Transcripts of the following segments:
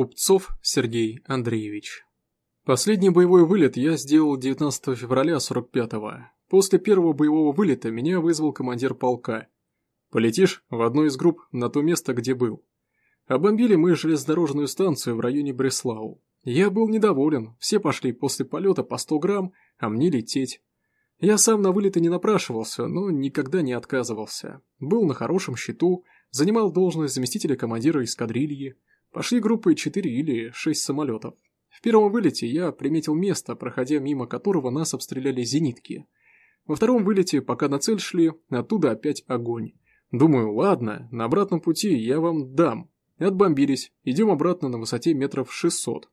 Купцов Сергей Андреевич. Последний боевой вылет я сделал 19 февраля 45-го. После первого боевого вылета меня вызвал командир полка. Полетишь в одну из групп на то место, где был. Обомбили мы железнодорожную станцию в районе Бреслау. Я был недоволен, все пошли после полета по 100 грамм, а мне лететь. Я сам на вылеты не напрашивался, но никогда не отказывался. Был на хорошем счету, занимал должность заместителя командира эскадрильи. Пошли группы 4 или 6 самолетов. В первом вылете я приметил место, проходя мимо которого нас обстреляли зенитки. Во втором вылете, пока на цель шли, оттуда опять огонь. Думаю, ладно, на обратном пути я вам дам. Отбомбились, идем обратно на высоте метров 600.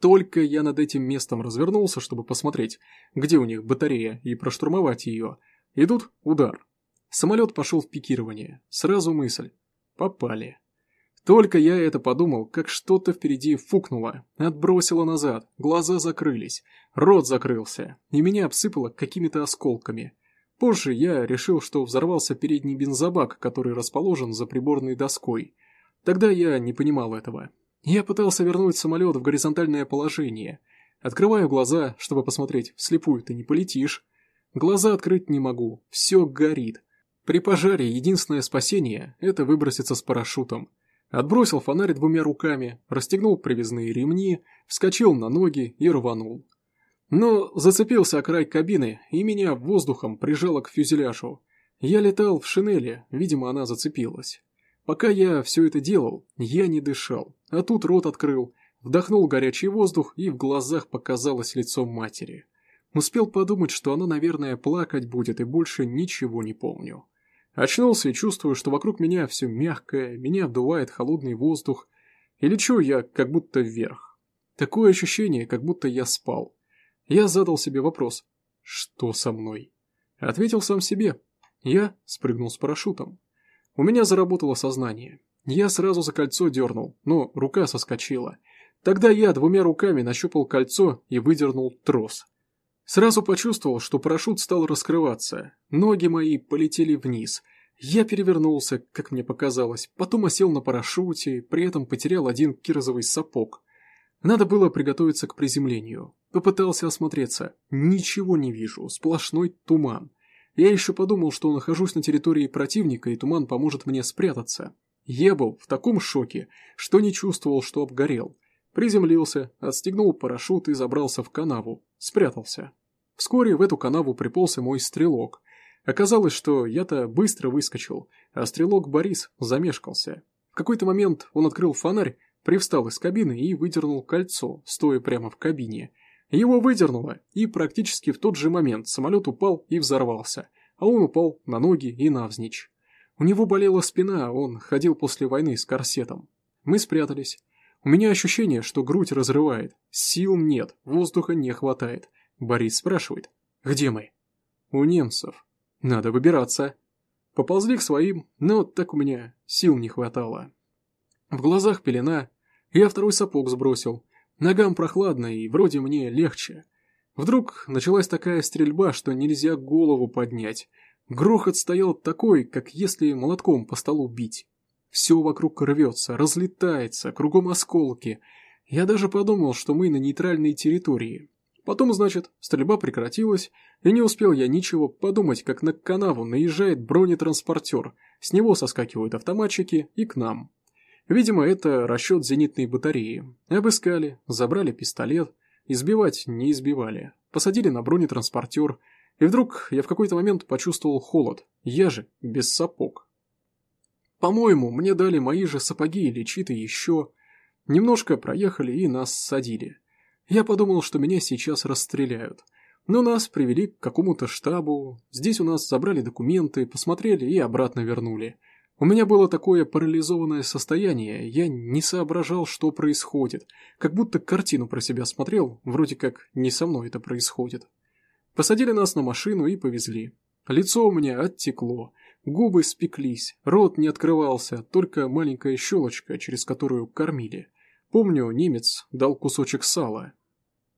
Только я над этим местом развернулся, чтобы посмотреть, где у них батарея, и проштурмовать ее. И тут удар. Самолет пошел в пикирование. Сразу мысль. Попали. Только я это подумал, как что-то впереди фукнуло, отбросило назад, глаза закрылись, рот закрылся, и меня обсыпало какими-то осколками. Позже я решил, что взорвался передний бензобак, который расположен за приборной доской. Тогда я не понимал этого. Я пытался вернуть самолет в горизонтальное положение. Открываю глаза, чтобы посмотреть, вслепую ты не полетишь. Глаза открыть не могу, все горит. При пожаре единственное спасение – это выброситься с парашютом. Отбросил фонарь двумя руками, расстегнул привязные ремни, вскочил на ноги и рванул. Но зацепился о край кабины, и меня воздухом прижало к фюзеляжу. Я летал в шинели, видимо, она зацепилась. Пока я все это делал, я не дышал, а тут рот открыл, вдохнул горячий воздух, и в глазах показалось лицо матери. Успел подумать, что она, наверное, плакать будет, и больше ничего не помню. Очнулся и чувствую, что вокруг меня все мягкое, меня обдувает холодный воздух, и лечу я как будто вверх. Такое ощущение, как будто я спал. Я задал себе вопрос «Что со мной?» Ответил сам себе. Я спрыгнул с парашютом. У меня заработало сознание. Я сразу за кольцо дернул, но рука соскочила. Тогда я двумя руками нащупал кольцо и выдернул трос. Сразу почувствовал, что парашют стал раскрываться. Ноги мои полетели вниз. Я перевернулся, как мне показалось, потом осел на парашюте, при этом потерял один кирзовый сапог. Надо было приготовиться к приземлению. Попытался осмотреться. Ничего не вижу, сплошной туман. Я еще подумал, что нахожусь на территории противника, и туман поможет мне спрятаться. Я был в таком шоке, что не чувствовал, что обгорел. Приземлился, отстегнул парашют и забрался в канаву. Спрятался. Вскоре в эту канаву приползся мой стрелок. Оказалось, что я-то быстро выскочил, а стрелок Борис замешкался. В какой-то момент он открыл фонарь, привстал из кабины и выдернул кольцо, стоя прямо в кабине. Его выдернуло, и практически в тот же момент самолет упал и взорвался, а он упал на ноги и навзничь. У него болела спина, он ходил после войны с корсетом. Мы спрятались. У меня ощущение, что грудь разрывает. Сил нет, воздуха не хватает. Борис спрашивает. «Где мы?» «У немцев. Надо выбираться». Поползли к своим, но так у меня сил не хватало. В глазах пелена. Я второй сапог сбросил. Ногам прохладно и вроде мне легче. Вдруг началась такая стрельба, что нельзя голову поднять. Грохот стоял такой, как если молотком по столу бить. Все вокруг рвется, разлетается, кругом осколки. Я даже подумал, что мы на нейтральной территории. Потом, значит, стрельба прекратилась, и не успел я ничего подумать, как на канаву наезжает бронетранспортер, с него соскакивают автоматчики и к нам. Видимо, это расчет зенитной батареи. Обыскали, забрали пистолет, избивать не избивали, посадили на бронетранспортер, и вдруг я в какой-то момент почувствовал холод, я же без сапог. По-моему, мне дали мои же сапоги или чьи-то еще. Немножко проехали и нас садили. Я подумал, что меня сейчас расстреляют. Но нас привели к какому-то штабу, здесь у нас забрали документы, посмотрели и обратно вернули. У меня было такое парализованное состояние, я не соображал, что происходит, как будто картину про себя смотрел, вроде как не со мной это происходит. Посадили нас на машину и повезли. Лицо у меня оттекло, губы спеклись, рот не открывался, только маленькая щелочка, через которую кормили. Помню, немец дал кусочек сала,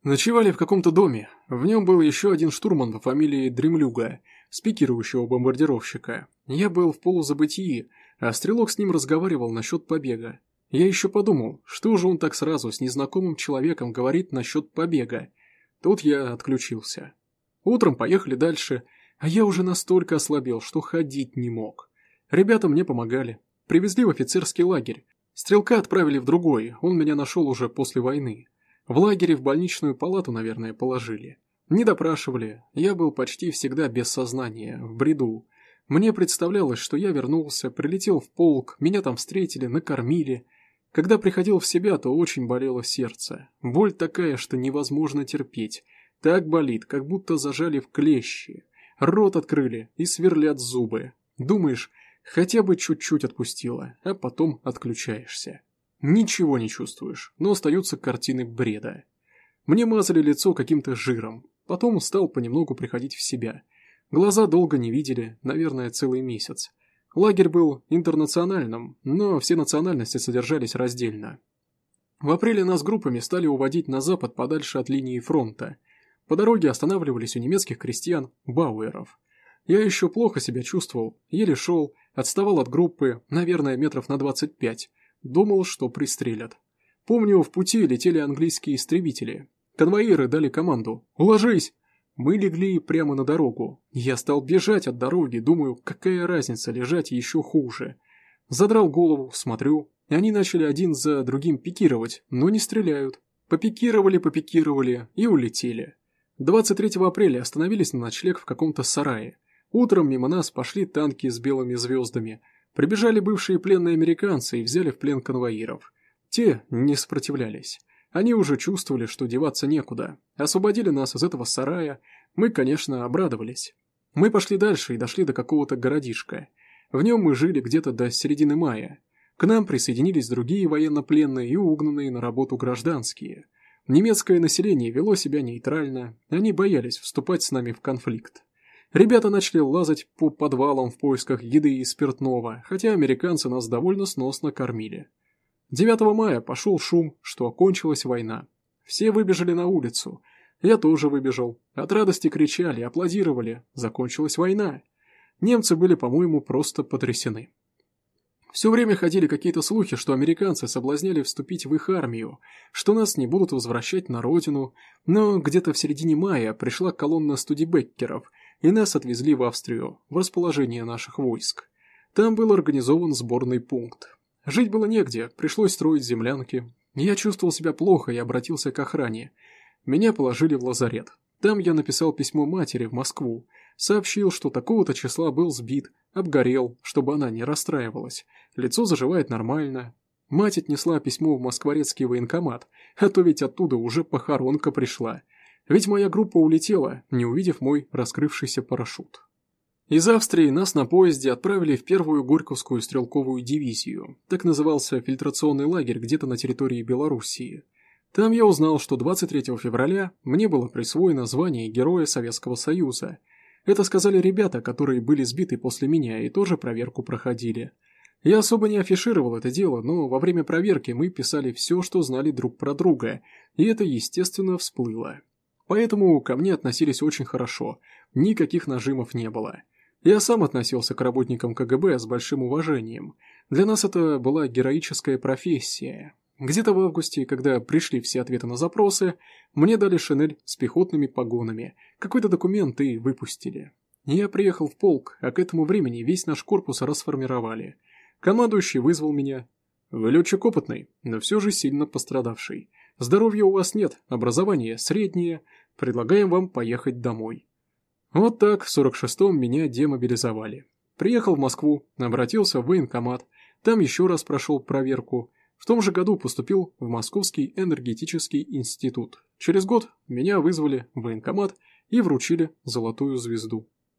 Ночевали в каком-то доме. В нем был еще один штурман по фамилии Дремлюга, спикирующего бомбардировщика. Я был в полузабытии, а стрелок с ним разговаривал насчет побега. Я еще подумал, что же он так сразу с незнакомым человеком говорит насчет побега. Тут я отключился. Утром поехали дальше, а я уже настолько ослабел, что ходить не мог. Ребята мне помогали. Привезли в офицерский лагерь. Стрелка отправили в другой, он меня нашел уже после войны. В лагере в больничную палату, наверное, положили. Не допрашивали, я был почти всегда без сознания, в бреду. Мне представлялось, что я вернулся, прилетел в полк, меня там встретили, накормили. Когда приходил в себя, то очень болело сердце. Боль такая, что невозможно терпеть. Так болит, как будто зажали в клещи. Рот открыли и сверлят зубы. Думаешь, хотя бы чуть-чуть отпустила, а потом отключаешься. Ничего не чувствуешь, но остаются картины бреда. Мне мазали лицо каким-то жиром, потом стал понемногу приходить в себя. Глаза долго не видели, наверное, целый месяц. Лагерь был интернациональным, но все национальности содержались раздельно. В апреле нас группами стали уводить на запад подальше от линии фронта. По дороге останавливались у немецких крестьян Бауэров. Я еще плохо себя чувствовал, еле шел, отставал от группы, наверное, метров на 25. Думал, что пристрелят. Помню, в пути летели английские истребители. Конвоиры дали команду «Уложись!» Мы легли прямо на дорогу. Я стал бежать от дороги, думаю, какая разница, лежать еще хуже. Задрал голову, смотрю. Они начали один за другим пикировать, но не стреляют. Попикировали, попикировали и улетели. 23 апреля остановились на ночлег в каком-то сарае. Утром мимо нас пошли танки с белыми звездами. Прибежали бывшие пленные американцы и взяли в плен конвоиров. Те не сопротивлялись. Они уже чувствовали, что деваться некуда. Освободили нас из этого сарая. Мы, конечно, обрадовались. Мы пошли дальше и дошли до какого-то городишка. В нем мы жили где-то до середины мая. К нам присоединились другие военнопленные и угнанные на работу гражданские. Немецкое население вело себя нейтрально, они боялись вступать с нами в конфликт. Ребята начали лазать по подвалам в поисках еды и спиртного, хотя американцы нас довольно сносно кормили. 9 мая пошел шум, что окончилась война. Все выбежали на улицу. Я тоже выбежал. От радости кричали, аплодировали. Закончилась война. Немцы были, по-моему, просто потрясены. Все время ходили какие-то слухи, что американцы соблазняли вступить в их армию, что нас не будут возвращать на родину, но где-то в середине мая пришла колонна студибеккеров, и нас отвезли в Австрию, в расположение наших войск. Там был организован сборный пункт. Жить было негде, пришлось строить землянки. Я чувствовал себя плохо и обратился к охране. Меня положили в лазарет. Там я написал письмо матери в Москву, сообщил, что такого-то числа был сбит, обгорел, чтобы она не расстраивалась. Лицо заживает нормально. Мать отнесла письмо в москворецкий военкомат, а то ведь оттуда уже похоронка пришла. Ведь моя группа улетела, не увидев мой раскрывшийся парашют. Из Австрии нас на поезде отправили в первую Горьковскую стрелковую дивизию. Так назывался фильтрационный лагерь где-то на территории Белоруссии. Там я узнал, что 23 февраля мне было присвоено звание Героя Советского Союза. Это сказали ребята, которые были сбиты после меня и тоже проверку проходили. Я особо не афишировал это дело, но во время проверки мы писали все, что знали друг про друга, и это, естественно, всплыло. Поэтому ко мне относились очень хорошо, никаких нажимов не было. Я сам относился к работникам КГБ с большим уважением. Для нас это была героическая профессия. Где-то в августе, когда пришли все ответы на запросы, мне дали шинель с пехотными погонами, какой-то документ и выпустили. Я приехал в полк, а к этому времени весь наш корпус расформировали. Командующий вызвал меня. Вы летчик опытный, но все же сильно пострадавший. Здоровья у вас нет, образование среднее. Предлагаем вам поехать домой. Вот так в 46-м меня демобилизовали. Приехал в Москву, обратился в военкомат, там еще раз прошел проверку. В том же году поступил в Московский энергетический институт. Через год меня вызвали в военкомат и вручили золотую звезду.